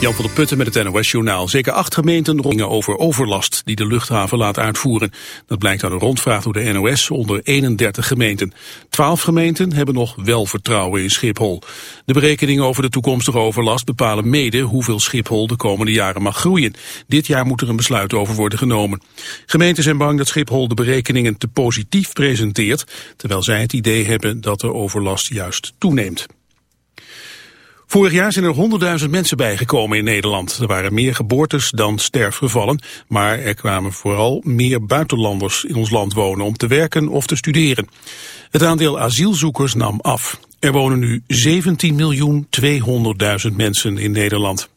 Jan van der Putten met het NOS-journaal. Zeker acht gemeenten rondingen over overlast die de luchthaven laat uitvoeren. Dat blijkt uit een rondvraag door de NOS onder 31 gemeenten. Twaalf gemeenten hebben nog wel vertrouwen in Schiphol. De berekeningen over de toekomstige overlast bepalen mede hoeveel Schiphol de komende jaren mag groeien. Dit jaar moet er een besluit over worden genomen. Gemeenten zijn bang dat Schiphol de berekeningen te positief presenteert, terwijl zij het idee hebben dat de overlast juist toeneemt. Vorig jaar zijn er 100.000 mensen bijgekomen in Nederland. Er waren meer geboortes dan sterfgevallen, maar er kwamen vooral meer buitenlanders in ons land wonen om te werken of te studeren. Het aandeel asielzoekers nam af. Er wonen nu 17.200.000 mensen in Nederland.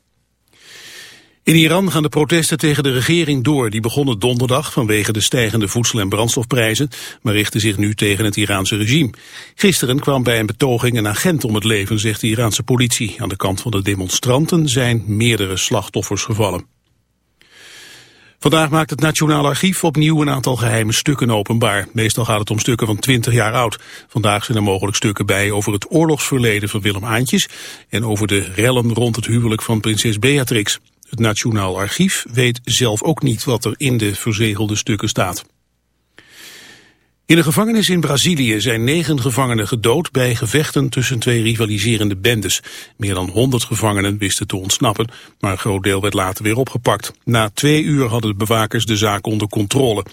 In Iran gaan de protesten tegen de regering door. Die begonnen donderdag vanwege de stijgende voedsel- en brandstofprijzen, maar richten zich nu tegen het Iraanse regime. Gisteren kwam bij een betoging een agent om het leven, zegt de Iraanse politie. Aan de kant van de demonstranten zijn meerdere slachtoffers gevallen. Vandaag maakt het Nationaal Archief opnieuw een aantal geheime stukken openbaar. Meestal gaat het om stukken van 20 jaar oud. Vandaag zijn er mogelijk stukken bij over het oorlogsverleden van Willem Aantjes... en over de rellen rond het huwelijk van prinses Beatrix. Het Nationaal Archief weet zelf ook niet wat er in de verzegelde stukken staat. In een gevangenis in Brazilië zijn negen gevangenen gedood bij gevechten tussen twee rivaliserende bendes. Meer dan honderd gevangenen wisten te ontsnappen, maar een groot deel werd later weer opgepakt. Na twee uur hadden de bewakers de zaak onder controle.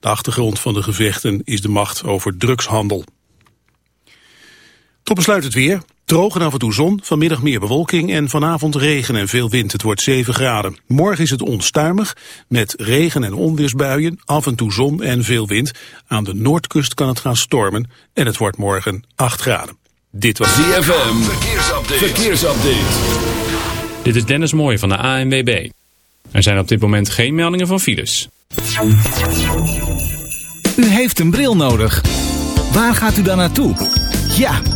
De achtergrond van de gevechten is de macht over drugshandel. Tot besluit het weer. Droog en af en toe zon, vanmiddag meer bewolking en vanavond regen en veel wind. Het wordt 7 graden. Morgen is het onstuimig met regen en onweersbuien, af en toe zon en veel wind. Aan de noordkust kan het gaan stormen en het wordt morgen 8 graden. Dit was ZFM, verkeersupdate. verkeersupdate. Dit is Dennis Mooij van de ANWB. Er zijn op dit moment geen meldingen van files. U heeft een bril nodig. Waar gaat u dan naartoe? Ja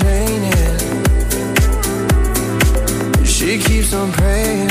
keeps on praying.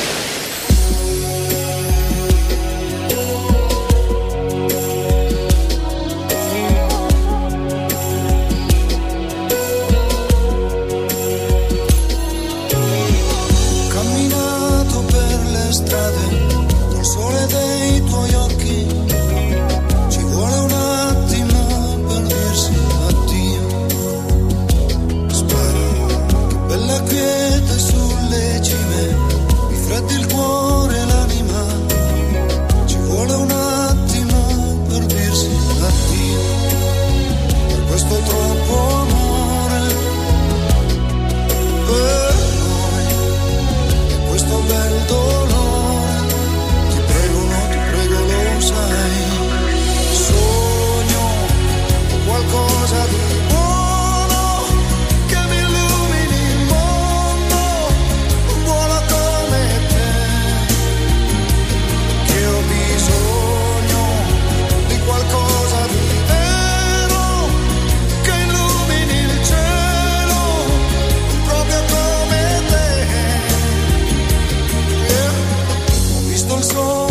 So.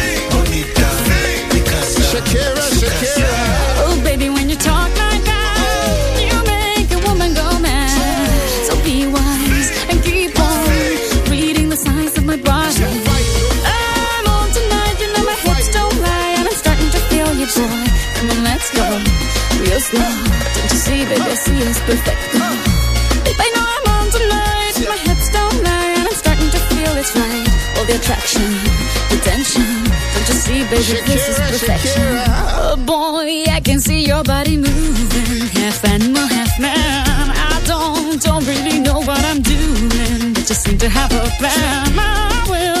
It's perfect. Babe, I know I'm on tonight, my hips don't lie, and I'm starting to feel it's right. All the attraction, the tension. Don't you see, baby, this is perfection. Oh boy, I can see your body moving, half animal, half man. I don't, don't really know what I'm doing, but just seem to have a plan. My will,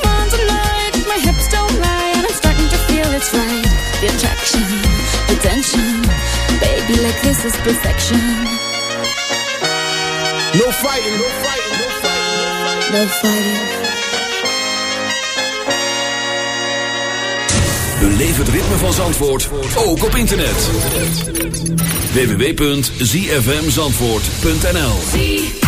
my hips don't lie, and I'm starting to feel it's right. The attraction, the tension. Baby, like this is perfection. No fighting, no fighting, no fighting. No fighting. Beleef het ritme van Zandvoort, ook op internet. www.zfmzandvoort.nl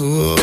Oh.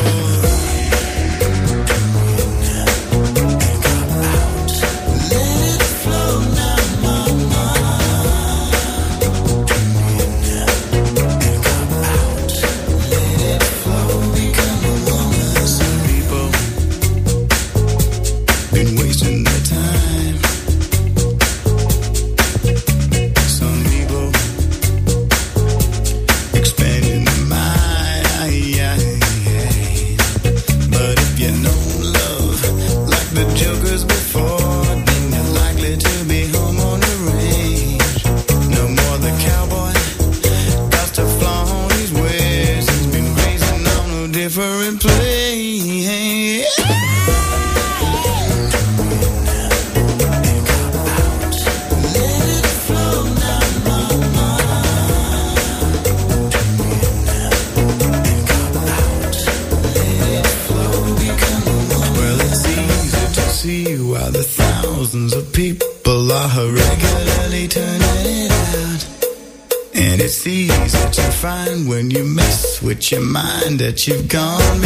That you've gone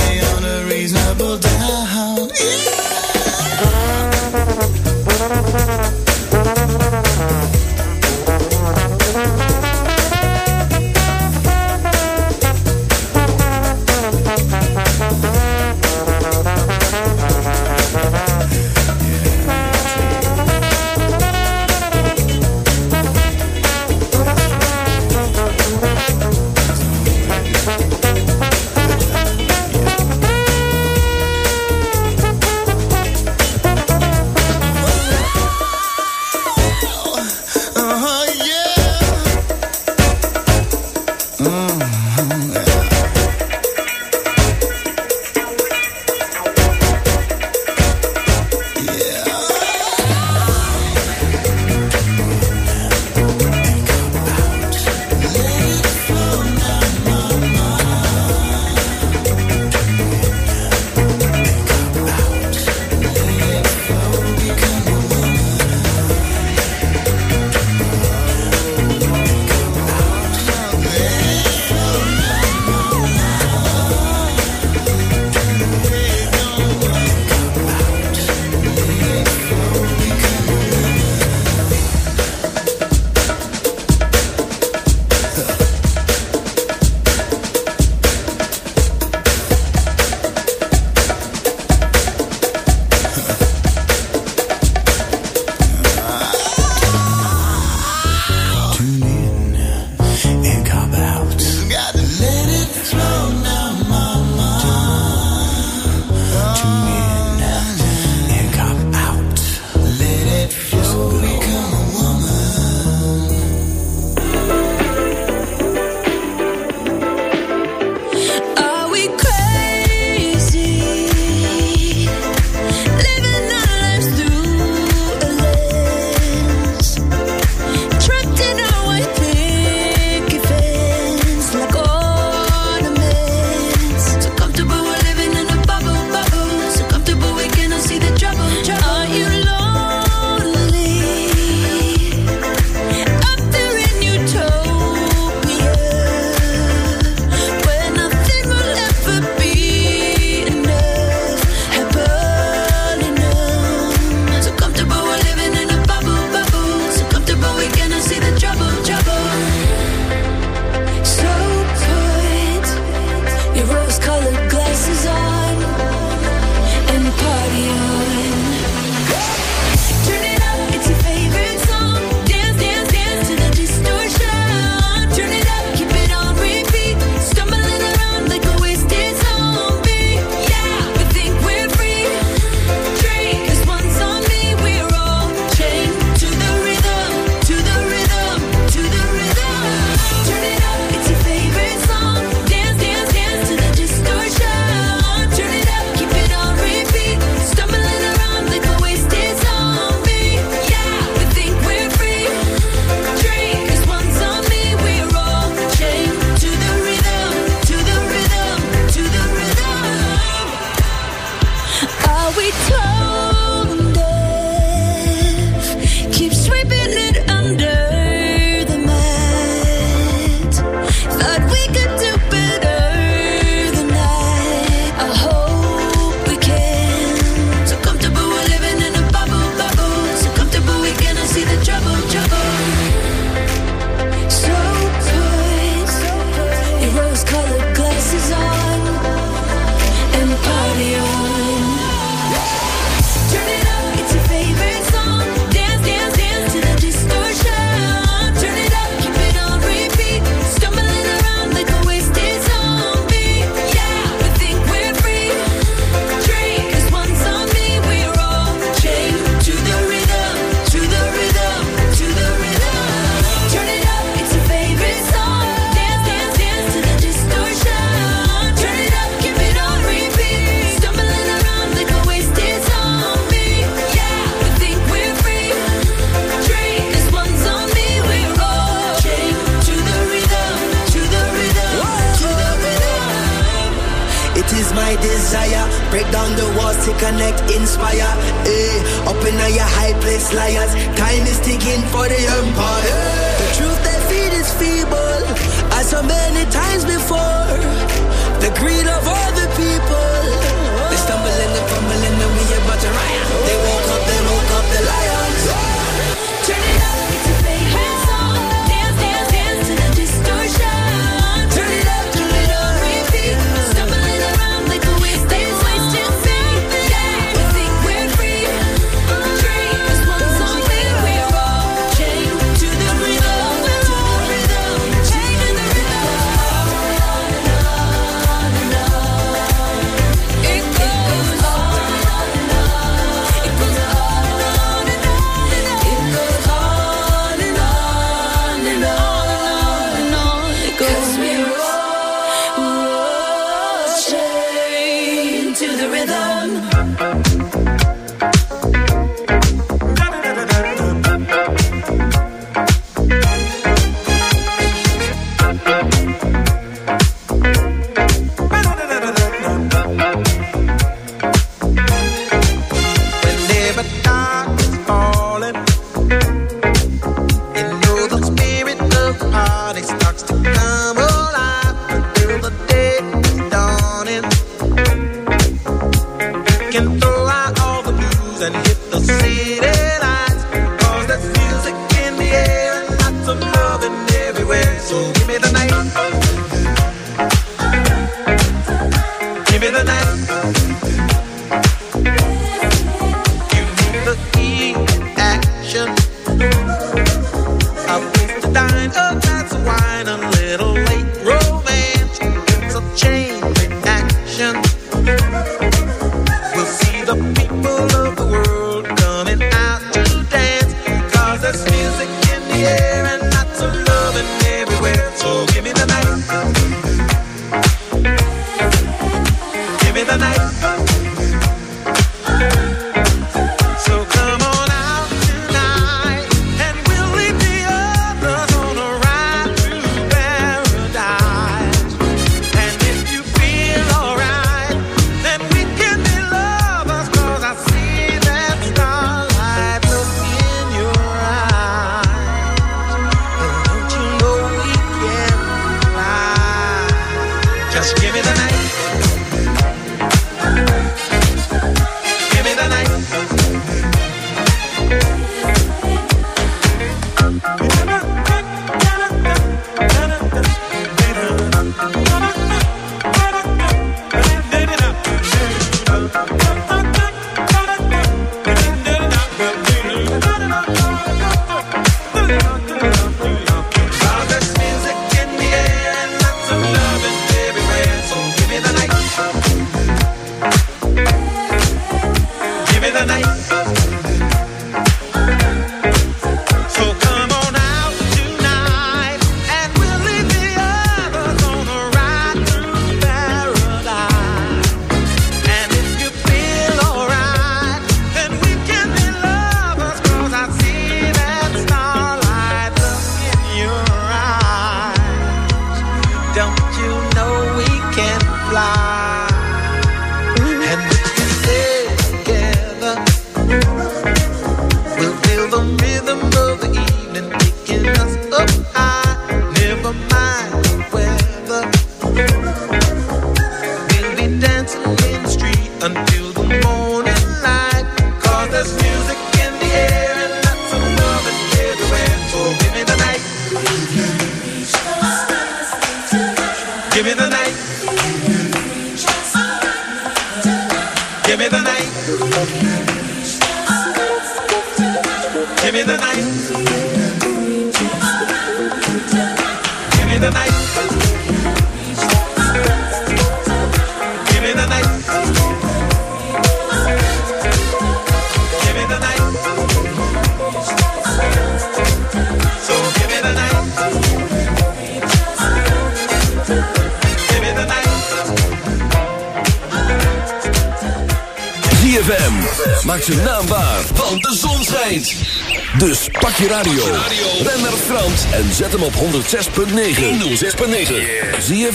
106.9. 6.9 Zie je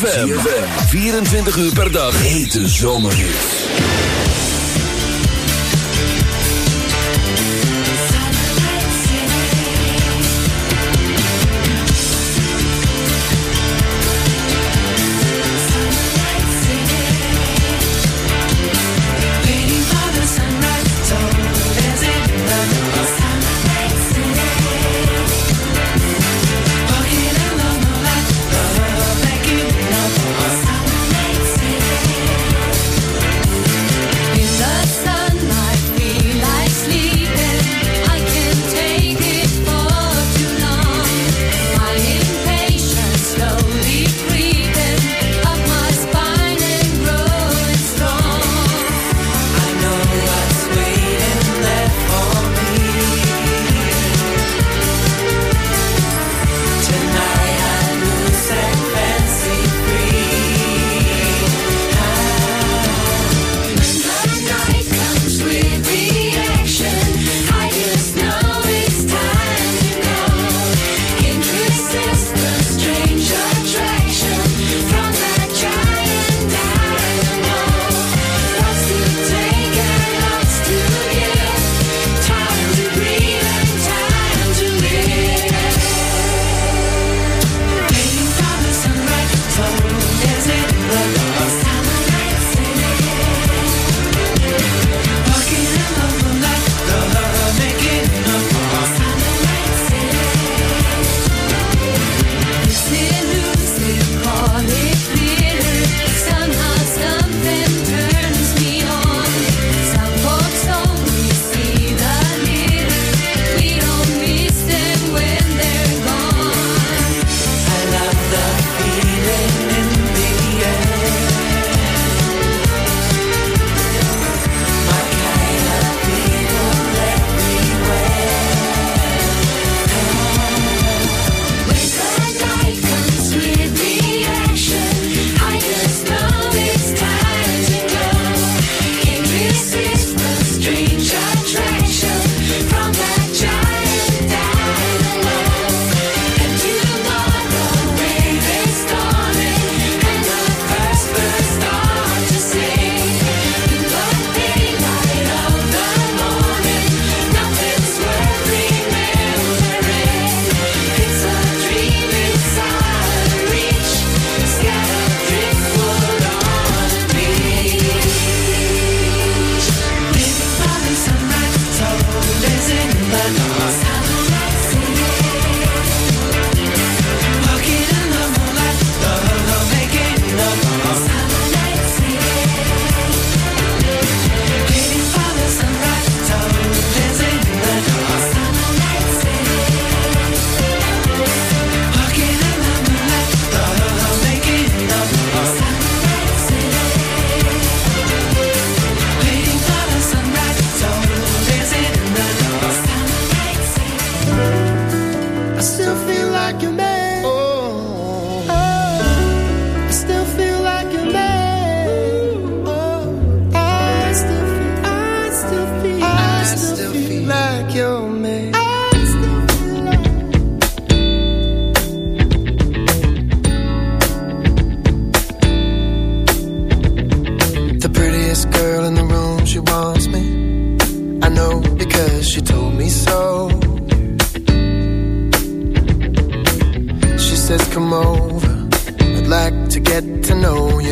24 uur per dag. Hete zomer.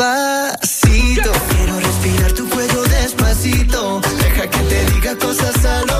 Quiero respirar tu cuello despacito. Deja que te diga cosas al